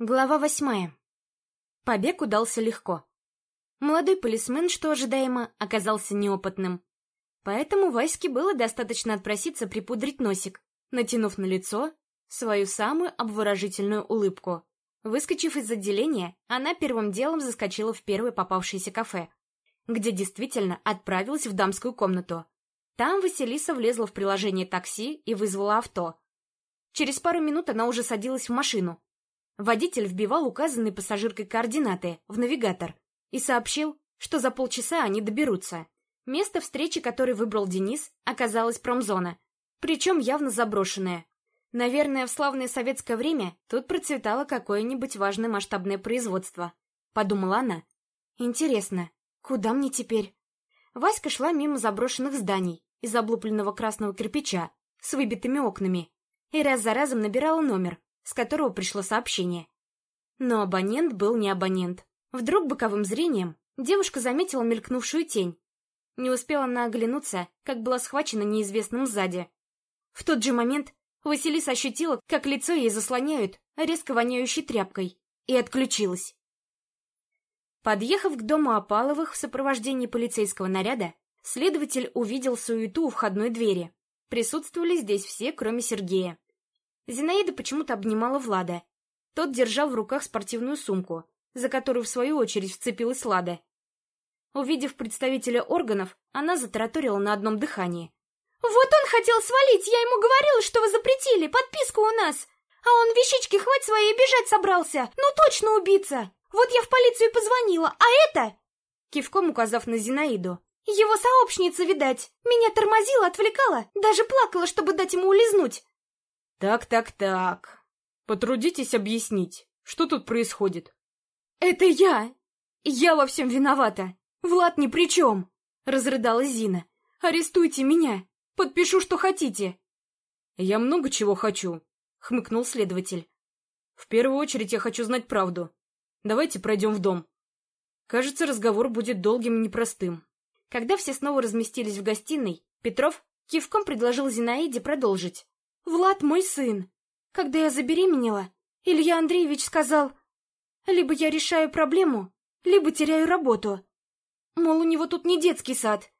Глава восьмая. Побег удался легко. Молодой полисмен, что ожидаемо, оказался неопытным. Поэтому Ваське было достаточно отпроситься припудрить носик, натянув на лицо свою самую обворожительную улыбку. Выскочив из отделения, она первым делом заскочила в первое попавшееся кафе, где действительно отправилась в дамскую комнату. Там Василиса влезла в приложение такси и вызвала авто. Через пару минут она уже садилась в машину, Водитель вбивал указанные пассажиркой координаты в навигатор и сообщил, что за полчаса они доберутся. Место встречи, которое выбрал Денис, оказалось промзона, причем явно заброшенное. Наверное, в славное советское время тут процветало какое-нибудь важное масштабное производство. Подумала она. Интересно, куда мне теперь? Васька шла мимо заброшенных зданий из облупленного красного кирпича с выбитыми окнами и раз за разом набирала номер, с которого пришло сообщение. Но абонент был не абонент. Вдруг боковым зрением девушка заметила мелькнувшую тень. Не успела она оглянуться, как была схвачена неизвестным сзади. В тот же момент Василиса ощутила, как лицо ей заслоняют резко воняющей тряпкой, и отключилась. Подъехав к дому Опаловых в сопровождении полицейского наряда, следователь увидел суету у входной двери. Присутствовали здесь все, кроме Сергея. Зинаида почему-то обнимала Влада. Тот держал в руках спортивную сумку, за которую, в свою очередь, вцепилась Лада. Увидев представителя органов, она затараторила на одном дыхании. «Вот он хотел свалить! Я ему говорила, что вы запретили! Подписку у нас! А он вещички хвать свои и бежать собрался! Ну точно убийца! Вот я в полицию позвонила, а это...» Кивком указав на Зинаиду. «Его сообщница, видать, меня тормозила, отвлекала, даже плакала, чтобы дать ему улизнуть. «Так-так-так. Потрудитесь объяснить, что тут происходит?» «Это я! Я во всем виновата! Влад ни при чем!» — разрыдалась Зина. «Арестуйте меня! Подпишу, что хотите!» «Я много чего хочу», — хмыкнул следователь. «В первую очередь я хочу знать правду. Давайте пройдем в дом. Кажется, разговор будет долгим и непростым». Когда все снова разместились в гостиной, Петров кивком предложил Зинаиде продолжить. Влад мой сын. Когда я забеременела, Илья Андреевич сказал, либо я решаю проблему, либо теряю работу. Мол, у него тут не детский сад.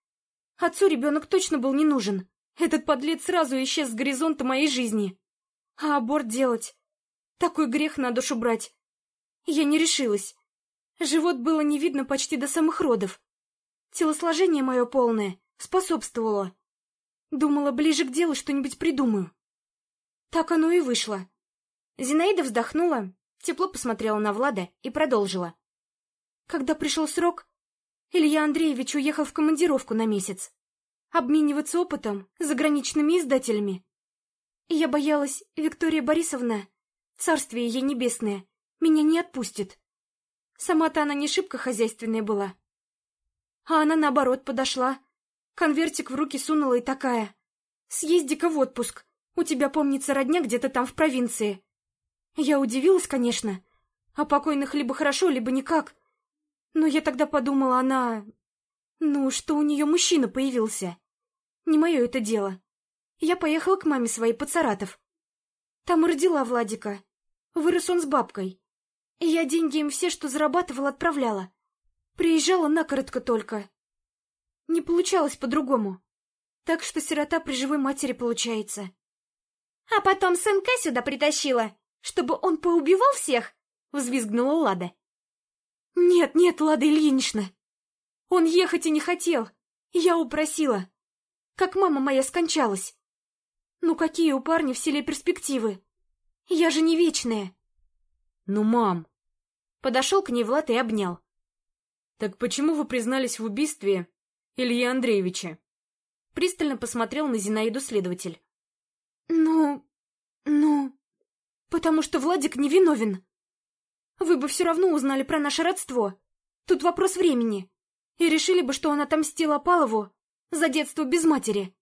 Отцу ребенок точно был не нужен. Этот подлец сразу исчез с горизонта моей жизни. А аборт делать? Такой грех на душу брать. Я не решилась. Живот было не видно почти до самых родов. Телосложение мое полное способствовало. Думала, ближе к делу что-нибудь придумаю. Так оно и вышло. Зинаида вздохнула, тепло посмотрела на Влада и продолжила. Когда пришел срок, Илья Андреевич уехал в командировку на месяц. Обмениваться опытом с заграничными издателями. Я боялась, Виктория Борисовна, царствие ей небесное, меня не отпустит. Сама-то она не шибко хозяйственная была. А она, наоборот, подошла, конвертик в руки сунула и такая. Съезди-ка в отпуск, у тебя, помнится, родня где-то там в провинции. Я удивилась, конечно. А покойных либо хорошо, либо никак. Но я тогда подумала, она... Ну, что у нее мужчина появился. Не мое это дело. Я поехала к маме своей под Саратов. Там родила Владика. Вырос он с бабкой. И я деньги им все, что зарабатывала, отправляла. Приезжала накоротко только. Не получалось по-другому. Так что сирота при живой матери получается. А потом сынка сюда притащила, чтобы он поубивал всех, взвизгнула Лада. Нет, нет, Лада Ильинична. Он ехать и не хотел. Я упросила. Как мама моя скончалась. Ну какие у парня в селе перспективы? Я же не вечная. Ну, мам. Подошел к ней Влад и обнял. Так почему вы признались в убийстве Ильи Андреевича? Пристально посмотрел на Зинаиду следователь. «Ну... ну... потому что Владик невиновен. Вы бы все равно узнали про наше родство. Тут вопрос времени. И решили бы, что он отомстил Апалову за детство без матери».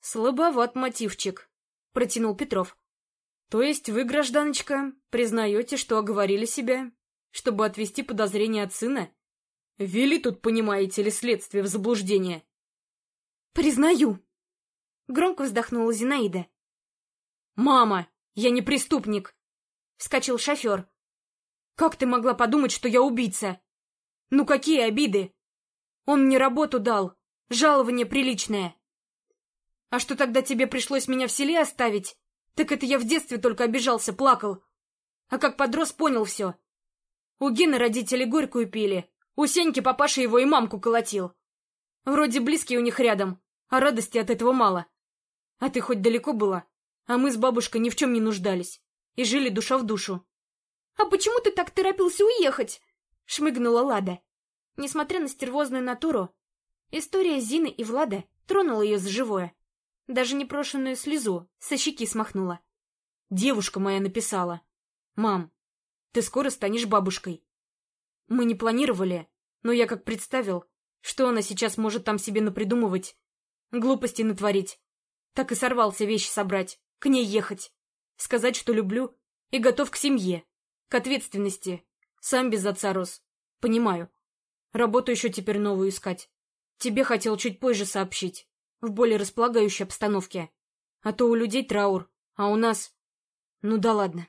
«Слабоват мотивчик», — протянул Петров. «То есть вы, гражданочка, признаете, что оговорили себя, чтобы отвести подозрения от сына? Вели тут, понимаете ли, следствие в заблуждение?» «Признаю!» — громко вздохнула Зинаида. «Мама, я не преступник!» — вскочил шофер. Как ты могла подумать, что я убийца? Ну какие обиды? Он мне работу дал, жалование приличное. А что тогда тебе пришлось меня в селе оставить? Так это я в детстве только обижался, плакал. А как подрос, понял все. У Гены родители горькую пили, у Сеньки папаша его и мамку колотил. Вроде близкие у них рядом, а радости от этого мало. А ты хоть далеко была? А мы с бабушкой ни в чем не нуждались. И жили душа в душу. — А почему ты так торопился уехать? — шмыгнула Лада. Несмотря на стервозную натуру, история Зины и Влада тронула ее за живое. Даже непрошенную слезу со щеки смахнула. Девушка моя написала. «Мам, ты скоро станешь бабушкой». Мы не планировали, но я как представил, что она сейчас может там себе напридумывать, глупости натворить. Так и сорвался вещи собрать, к ней ехать, сказать, что люблю и готов к семье, к ответственности. Сам без отца рос. Понимаю. Работу еще теперь новую искать. Тебе хотел чуть позже сообщить, в более располагающей обстановке. А то у людей траур, а у нас... Ну да ладно.